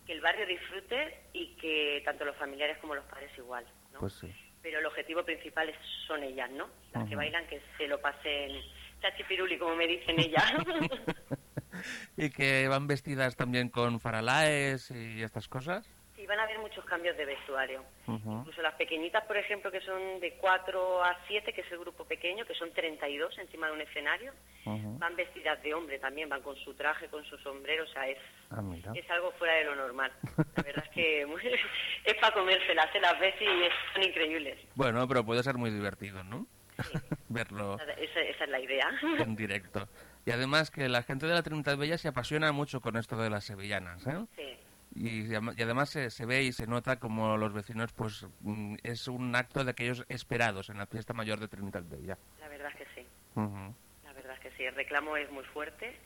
que el barrio disfrute y que tanto los familiares como los padres igual, ¿no? Pues sí. Pero el objetivo principal es- son ellas, ¿no? Las que bailan, que se lo pasen chachipiruli, como me dicen ellas. y que van vestidas también con faralaes y estas cosas. Van a haber muchos cambios de vestuario. Incluso las pequeñitas, por ejemplo, que son de 4 a 7, que es el grupo pequeño, que son 32 encima de un escenario, van vestidas de hombre también, van con su traje, con su sombrero, o sea, es, Ah, es algo fuera de lo normal. La verdad es que es para comérselas, se las ves y es- son increíbles. Bueno, pero puede ser muy divertido, ¿no? Verlo Esa, esa es la idea. en directo. Y además que la gente de la Trinidad Bella se apasiona mucho con esto de las sevillanas, ¿eh? Sí, Y, adem- y además se, se ve y se nota como los vecinos, pues mm, es un acto de aquellos esperados en la fiesta mayor de Trinidad Bella. la verdad es que sí. La verdad es que sí, el reclamo es muy fuerte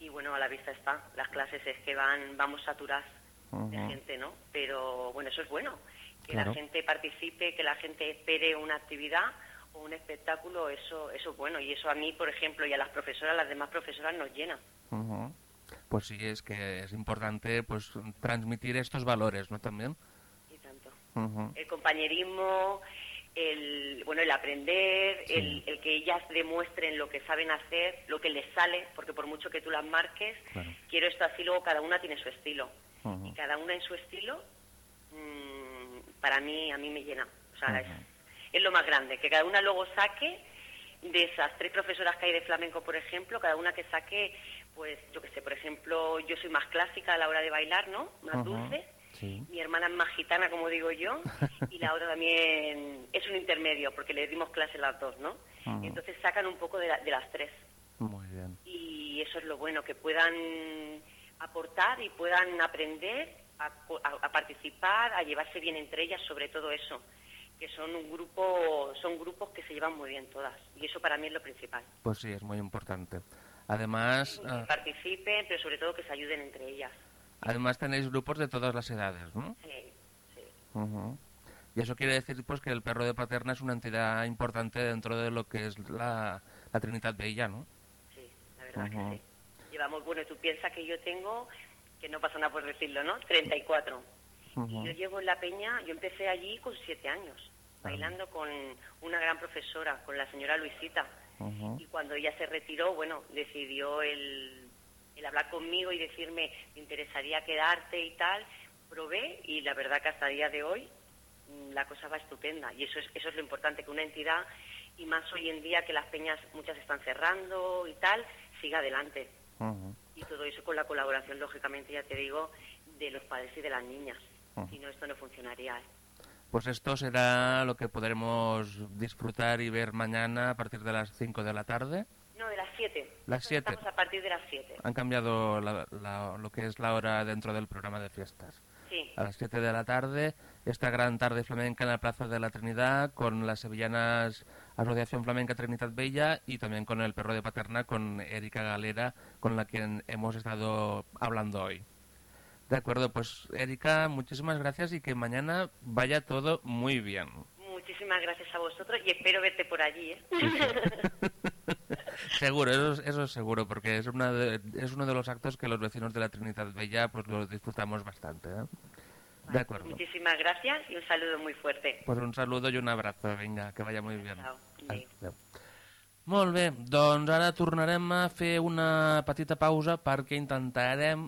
y bueno, a la vista está. Las clases es que van, vamos saturadas de Ujú. gente, ¿no? Pero bueno, eso es bueno. Que Claro. la gente participe, que la gente espere una actividad o un espectáculo, eso, eso es bueno. Y eso a mí, por ejemplo, y a las profesoras, las demás profesoras nos llena. Ujú. Pues sí, es que es importante pues transmitir estos valores, ¿no? También. Y tanto. El compañerismo, el, bueno, el aprender, Sí. el, el que ellas demuestren lo que saben hacer, lo que les sale, porque por mucho que tú las marques, Claro. quiero esto así, luego cada una tiene su estilo. Y cada una en su estilo, mm, para mí, a mí me llena. O sea, es, es lo más grande, que cada una luego saque de esas tres profesoras que hay de flamenco, por ejemplo, cada una que saque, pues, yo qué sé, por ejemplo, yo soy más clásica a la hora de bailar, ¿no? Más dulce. Sí. Mi hermana es más gitana, como digo yo, y la otra también es un intermedio, porque le dimos clase las dos, ¿no? Entonces sacan un poco de, la- de las tres. Muy bien. Y eso es lo bueno, que puedan aportar y puedan aprender a, a- a participar, a llevarse bien entre ellas, sobre todo eso, que son un grupo, son grupos que se llevan muy bien todas, y eso para mí es lo principal. Pues sí, es muy importante. Además, Que ah, participen, pero sobre todo que se ayuden entre ellas. además tenéis grupos de todas las edades, ¿no? Sí, sí. Y eso quiere decir pues que el perro de Paterna es una entidad importante dentro de lo que es la, la Trinidad Bella, ¿no? Sí, la verdad que sí. Llevamos, bueno, tú piensas que yo tengo, que no pasa nada por decirlo, ¿no? 34. Ujú. Y yo llevo en la peña, yo empecé allí con siete años, bailando con una gran profesora, con la señora Luisita. Y cuando ella se retiró, bueno, decidió el, el hablar conmigo y decirme, ¿te interesaría quedarte y tal? Probé y la verdad que hasta el día de hoy mm, la cosa va estupenda. Y eso es, eso es lo importante, que una entidad, y más hoy en día que las peñas muchas están cerrando y tal, siga adelante. Y todo eso con la colaboración, lógicamente, ya te digo, de los padres y de las niñas. Si no, esto no funcionaría. ¿eh? Pues esto será lo que podremos disfrutar y ver mañana a partir de las 5 de la tarde. No, de las 7. Las siete. Estamos a partir de las 7. Han cambiado la- la- lo que es la hora dentro del programa de fiestas. Sí. A las 7 de la tarde, esta gran tarde flamenca en la Plaza de la Trinidad con las sevillanas Asociación Flamenca Trinidad Bella y también con el perro de Paterna con Erika Galera, con la que hemos estado hablando hoy. De acuerdo, pues Erika, muchísimas gracias y que mañana vaya todo muy bien. Muchísimas gracias a vosotros y espero verte por allí. ¿eh? Seguro, eso, es- eso es seguro, porque es, una de- es uno de los actos que los vecinos de la Trinidad Bella pues lo disfrutamos bastante. ¿eh? De acuerdo. Muchísimas gracias y un saludo muy fuerte. Pues un saludo y un abrazo. Vinga, que vaya muy bien. Chao. Adéu. Molt bé, doncs ara tornarem a fer una petita pausa perquè intentarem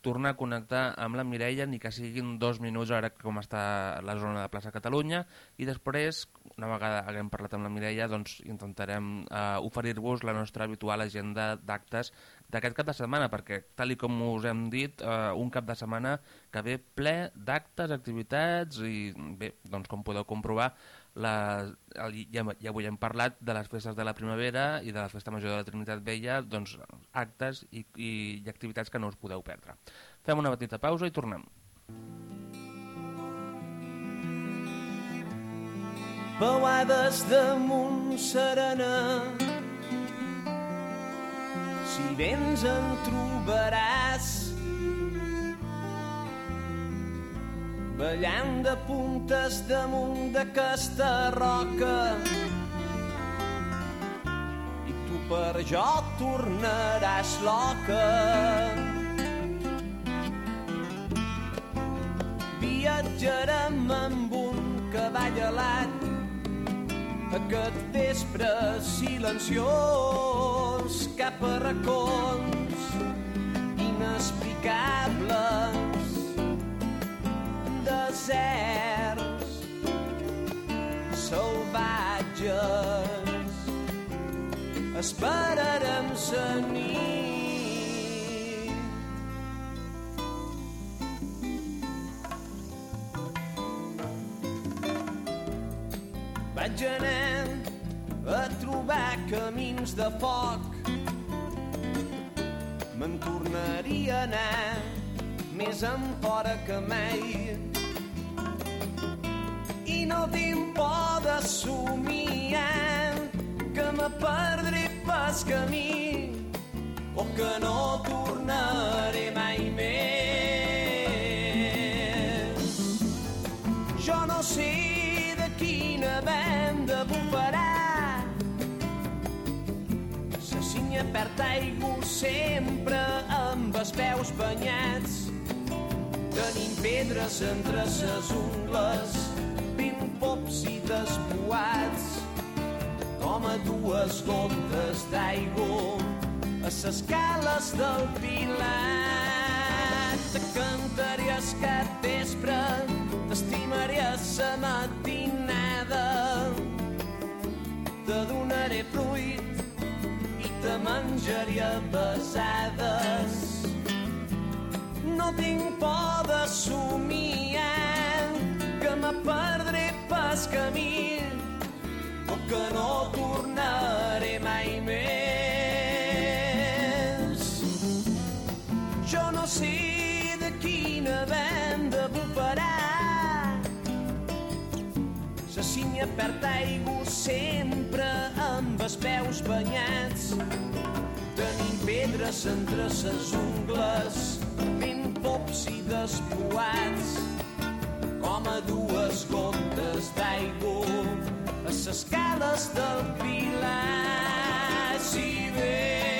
tornar a connectar amb la Mireia, ni que siguin dos minuts ara com està la zona de plaça Catalunya, i després, una vegada haguem parlat amb la Mireia, doncs intentarem eh, oferir-vos la nostra habitual agenda d'actes d'aquest cap de setmana, perquè, tal i com us hem dit, eh, un cap de setmana que ve ple d'actes, activitats, i bé, doncs com podeu comprovar, la, el, ja, ja avui hem parlat de les festes de la primavera i de la festa major de la Trinitat Vella, doncs actes i, i, i activitats que no us podeu perdre. Fem una petita pausa i tornem. Peuades damunt serena si vens en trobaràs. Ballant de puntes damunt d'aquesta roca. I tu per jo tornaràs loca. Viatjarem amb un cavall alat aquest vespre silenciós cap a racons inexplicables deserts salvatges. Esperarem la nit. Vaig anar a trobar camins de foc me'n tornaria a anar més en fora que mai. I no tinc por de somiar que me perdré pas camí o que no tornaré mai més. Jo no sé perd aigua sempre amb els peus banyats tenim pedres entre ses ungles vint pops i despoats com a dues gotes d'aigua a ses cales del Pilat. Te cantaré el cap vespre, t'estimaré a sa matinada. Te donaré fruit i te menjaré a besades. No tinc por de somiar que me perdré pas camí o que no tornaré mai més. Cinya perd aigua sempre amb els peus banyats. Tenim pedres entre ses ungles, ben pops i despoats, com a dues gotes d'aigua a ses cales del Pilar. Si vens,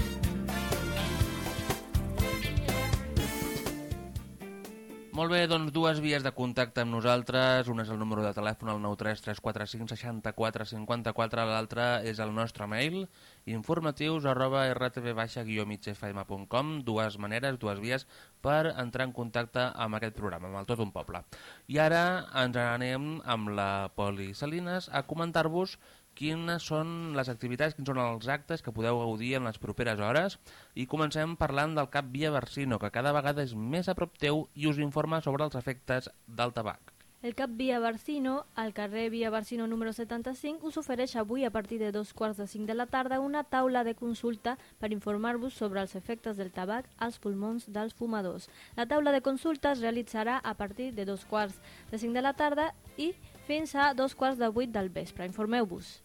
Molt bé, doncs dues vies de contacte amb nosaltres. Una és el número de telèfon, el 933456454, l'altre és el nostre mail, informatius arroba rtv-migfm.com. Dues maneres, dues vies per entrar en contacte amb aquest programa, amb el Tot un Poble. I ara ens anem amb la Poli Salines a comentar-vos quines són les activitats, quins són els actes que podeu gaudir en les properes hores i comencem parlant del Cap Via Barsino, que cada vegada és més a prop teu i us informa sobre els efectes del tabac. El CAP Via Barsino, al carrer Via Barsino número 75, us ofereix avui a partir de dos quarts de cinc de la tarda una taula de consulta per informar-vos sobre els efectes del tabac als pulmons dels fumadors. La taula de consulta es realitzarà a partir de dos quarts de cinc de la tarda i fins a dos quarts de vuit del vespre. Informeu-vos.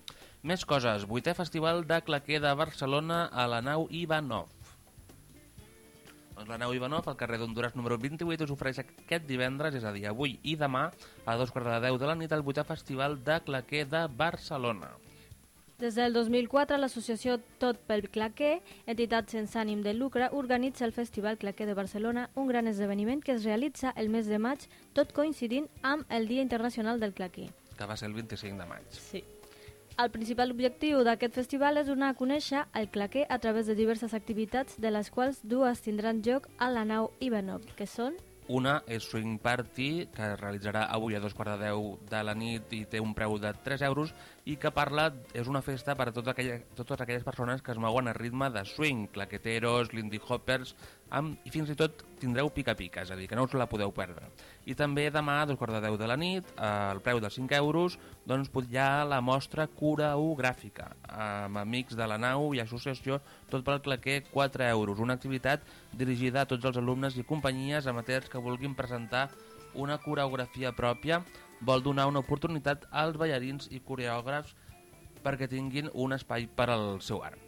Més coses. Vuitè Festival de Claquer de Barcelona a la nau Ivanov. Doncs la nau Ivanov, al carrer d'Honduras número 28, us ofereix aquest divendres, és a dir, avui i demà, a dos quarts de deu de la nit, el vuitè Festival de Claquer de Barcelona. Des del 2004, l'associació Tot pel Claquer, entitat sense ànim de lucre, organitza el Festival Claquer de Barcelona, un gran esdeveniment que es realitza el mes de maig, tot coincidint amb el Dia Internacional del Claquer. que va ser el 25 de maig. Sí. El principal objectiu d'aquest festival és donar a conèixer el claquer a través de diverses activitats, de les quals dues tindran lloc a la nau Ivanov, que són Una és Swing Party, que es realitzarà avui a dos quarts de deu de la nit i té un preu de 3 euros i que parla, és una festa per a tota aquella, totes aquelles persones que es mouen a ritme de swing, claqueteros, lindy hoppers, amb, i fins i tot tindreu pica-pica, és a dir, que no us la podeu perdre. I també demà, a dos quarts de deu de la nit, al preu de 5 euros, doncs hi ha la mostra coreogràfica, amb amics de la nau i associació, tot pel claquer 4 euros, una activitat dirigida a tots els alumnes i companyies amateurs que vulguin presentar una coreografia pròpia, vol donar una oportunitat als ballarins i coreògrafs perquè tinguin un espai per al seu art.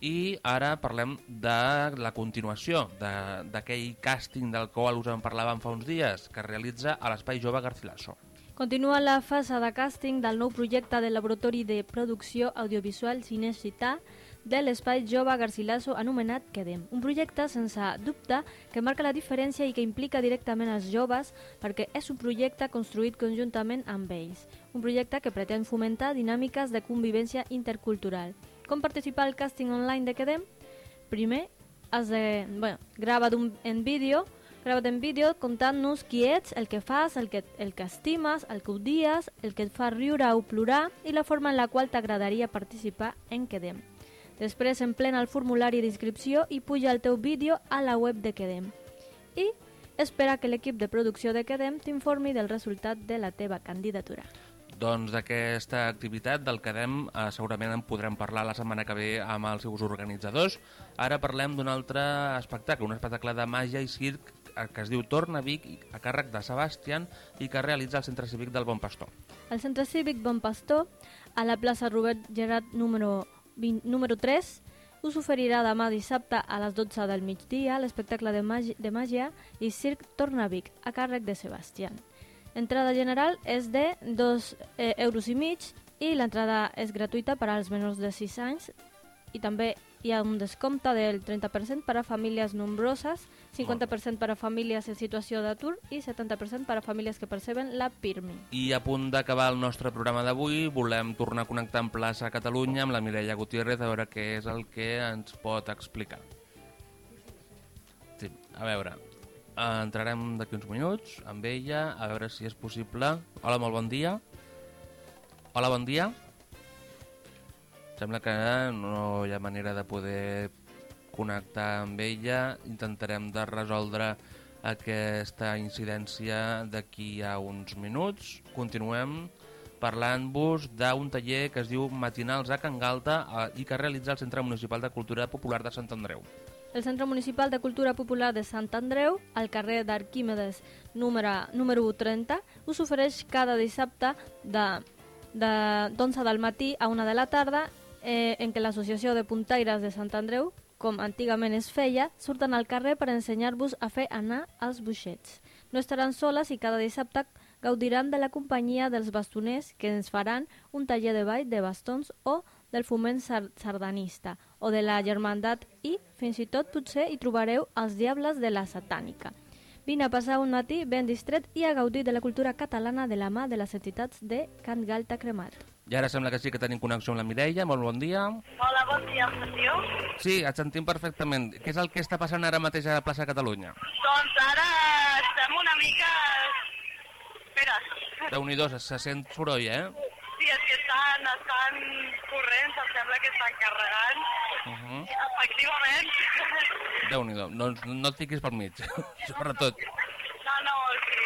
I ara parlem de la continuació de- d'aquell càsting del qual us en parlàvem fa uns dies, que es realitza a l'Espai Jove Garcilaso. Continua la fase de càsting del nou projecte del Laboratori de Producció Audiovisual Cinecità de l'Espai Jove Garcilaso anomenat Quedem. Un projecte, sense dubte, que marca la diferència i que implica directament els joves perquè és un projecte construït conjuntament amb ells. Un projecte que pretén fomentar dinàmiques de convivència intercultural. Com participar al càsting online de Quedem? Primer, has de, bueno, grava't un, en vídeo Grava't en vídeo contant-nos qui ets, el que fas, el que, el que estimes, el que odies, el que et fa riure o plorar i la forma en la qual t'agradaria participar en Quedem. Després emplena el formulari d'inscripció i puja el teu vídeo a la web de Quedem. I espera que l'equip de producció de Quedem t'informi del resultat de la teva candidatura. Doncs d'aquesta activitat del Quedem eh, segurament en podrem parlar la setmana que ve amb els seus organitzadors. Ara parlem d'un altre espectacle, un espectacle de màgia i circ eh, que es diu Torna Vic a càrrec de Sebastián i que realitza el Centre Cívic del Bon Pastor. Al Centre Cívic Bon Pastor, a la plaça Robert Gerard número, 20, número 3, us oferirà demà dissabte a les 12 del migdia l'espectacle de, màgia, de màgia i circ Tornavic, a càrrec de Sebastián. L'entrada general és de 2 eh, euros i mig i l'entrada és gratuïta per als menors de 6 anys i també hi ha un descompte del 30% per a famílies nombroses, 50% per a famílies en situació d'atur i 70% per a famílies que perceben la PIRMI. I a punt d'acabar el nostre programa d'avui, volem tornar a connectar en plaça Catalunya amb la Mireia Gutiérrez a veure què és el que ens pot explicar. Sí, a veure, entrarem d'aquí uns minuts amb ella, a veure si és possible. Hola, molt bon dia. Hola, bon dia. Sembla que no hi ha manera de poder connectar amb ella. Intentarem de resoldre aquesta incidència d'aquí a uns minuts. Continuem parlant-vos d'un taller que es diu Matinals a Can Galta eh, i que realitza el Centre Municipal de Cultura Popular de Sant Andreu. El Centre Municipal de Cultura Popular de Sant Andreu, al carrer d'Arquímedes número, número 30, us ofereix cada dissabte de, de, d'11 del matí a 1 de la tarda eh, en què l'Associació de Puntaires de Sant Andreu, com antigament es feia, surten al carrer per ensenyar-vos a fer anar els buixets. No estaran soles i cada dissabte gaudiran de la companyia dels bastoners que ens faran un taller de ball de bastons o del foment sar sardanista o de la germandat i, fins i tot, potser hi trobareu els diables de la satànica. Vine a passar un matí ben distret i a gaudir de la cultura catalana de la mà de les entitats de Can Galta Cremat. I ara sembla que sí que tenim connexió amb la Mireia. Molt bon dia. Hola, bon dia, em sentiu? Sí, et sentim perfectament. Què és el que està passant ara mateix a la plaça Catalunya? Doncs ara estem una mica... Espera. Déu-n'hi-do, se, se sent soroll, eh? Sí, és que estan, estan corrents, em sembla que estan carregant. Uh -huh. Efectivament. Déu-n'hi-do. No, no et fiquis pel mig, sobretot. No, no, sí.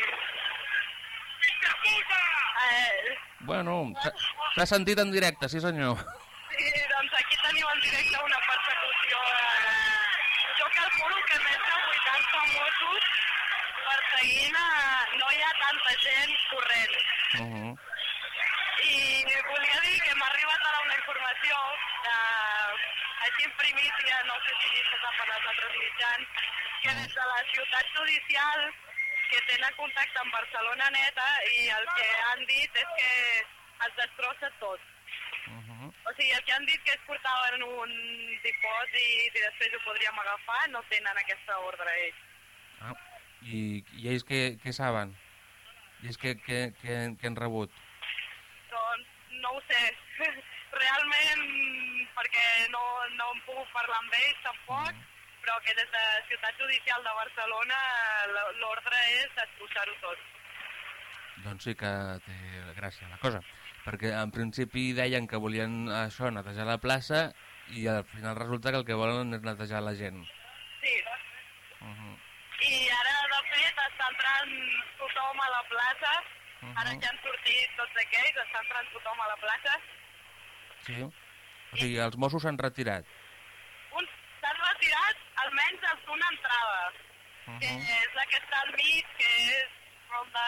Eh, Bueno, s'ha- s'ha sentit en directe, sí senyor. sí, doncs aquí tenim en directe una persecució. Eh, jo calculo que més de 80 Mossos perseguint, eh, no hi ha tanta gent corrent. Uh -huh. I volia dir que m'ha arribat ara una informació de, així en primícia, no sé si se sap en els altres mitjans, que des de la ciutat judicial que tenen contacte amb Barcelona Neta i el que han dit és que es destrossa tot. O sigui, el que han dit que es portaven un dipòsit i després ho podríem agafar, no tenen aquesta ordre ells. Ah, i, I ells què, què saben? I ells què, què, què, què han rebut? Doncs no ho sé. Realment, perquè no, no hem pogut parlar amb ells tampoc, però que des de Ciutat Judicial de Barcelona l'ordre és destrossar-ho tot. Doncs sí que té gràcia la cosa, perquè en principi deien que volien això, netejar la plaça, i al final resulta que el que volen és netejar la gent. Sí. Uh -huh. I ara, de fet, està entrant tothom a la plaça. Ara Mhm. ja han sortit tots aquells, està entrant tothom a la plaça. Sí? O sigui, els Mossos s'han retirat. Uns retirat almenys els d'una entrada, Uh que -huh. és la que està al mig, que és ronda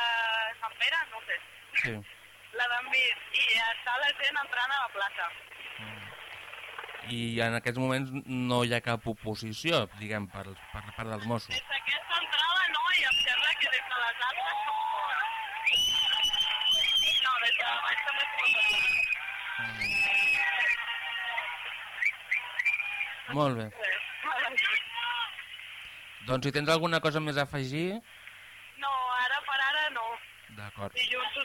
Sant Pere, no sé. Sí. La d'enmig, i està la gent entrant a la plaça. I en aquests moments no hi ha cap oposició, diguem, per, per part dels Mossos. Des d'aquesta entrada no, i em sembla que des de les altres no. No, des de baix també es pot. Molt bé. Doncs si tens alguna cosa més a afegir... No, ara per ara no. D'acord. Dilluns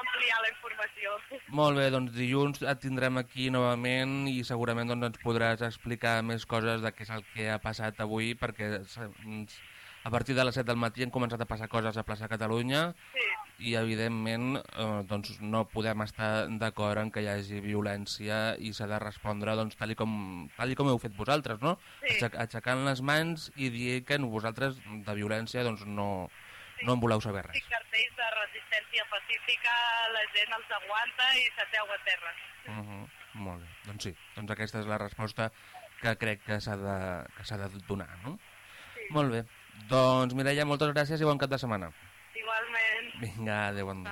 ampliar la informació. Molt bé, doncs dilluns et tindrem aquí novament i segurament doncs, ens podràs explicar més coses de què és el que ha passat avui perquè ens- a partir de les 7 del matí han començat a passar coses a plaça Catalunya Sí, i evidentment eh, doncs, no podem estar d'acord en que hi hagi violència i s'ha de respondre doncs, tal, i com, tal i com heu fet vosaltres, no? Sí. Aixec aixecant les mans i dir que vosaltres de violència doncs, no, no en voleu saber sí, res. cartells de resistència pacífica, la gent els aguanta i s'asseu a terra. Uh -huh. Molt bé, doncs sí, doncs aquesta és la resposta que crec que s'ha de, que de donar, no? Sí. Molt bé, doncs Mireia, moltes gràcies i bon cap de setmana. Igualment. Vinga, adéu, bon.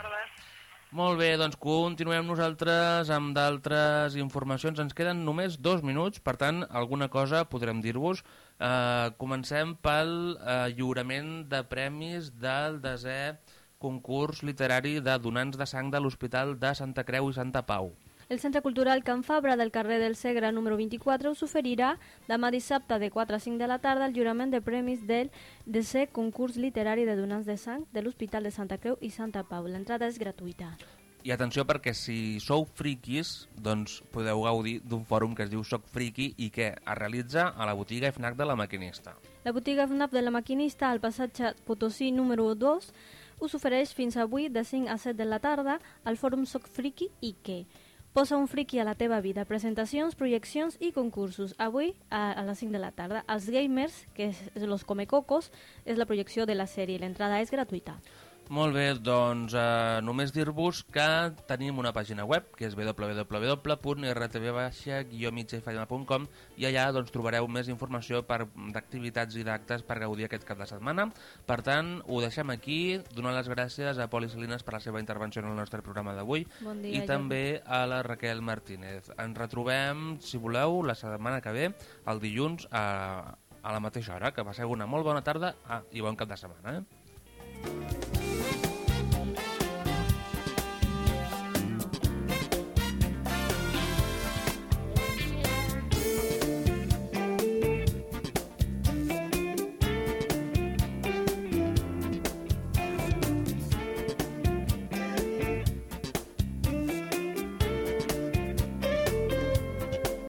Molt bé, doncs continuem nosaltres amb d'altres informacions. Ens queden només dos minuts, per tant, alguna cosa podrem dir-vos. Eh, comencem pel eh, lliurament de premis del desè concurs literari de donants de sang de l'Hospital de Santa Creu i Santa Pau. El Centre Cultural Can Fabra del carrer del Segre número 24 us oferirà demà dissabte de 4 a 5 de la tarda el jurament de premis del DC concurs literari de donants de sang de l'Hospital de Santa Creu i Santa Pau. L'entrada és gratuïta. I atenció perquè si sou friquis, doncs podeu gaudir d'un fòrum que es diu Soc Friki i que es realitza a la botiga FNAC de la Maquinista. La botiga FNAP de la Maquinista al passatge Potosí número 2 us ofereix fins avui de 5 a 7 de la tarda al fòrum Soc Friki i què? Posa un friki a la teva vida. Presentacions, projeccions i concursos. Avui, a, a les 5 de la tarda, els gamers, que és Los Comecocos, és la projecció de la sèrie. L'entrada és gratuïta. Molt bé, doncs eh, només dir-vos que tenim una pàgina web que és www.rtv-migfm.com i allà doncs, trobareu més informació per- d'activitats i d'actes per gaudir aquest cap de setmana. Per tant, ho deixem aquí, donant les gràcies a Poli Salinas per la seva intervenció en el nostre programa d'avui Bon dia, i Jordi. també a la Raquel Martínez. Ens retrobem, si voleu, la setmana que ve, el dilluns a, a la mateixa hora. Que passeu una molt bona tarda ah, i bon cap de setmana. Eh? Thank you.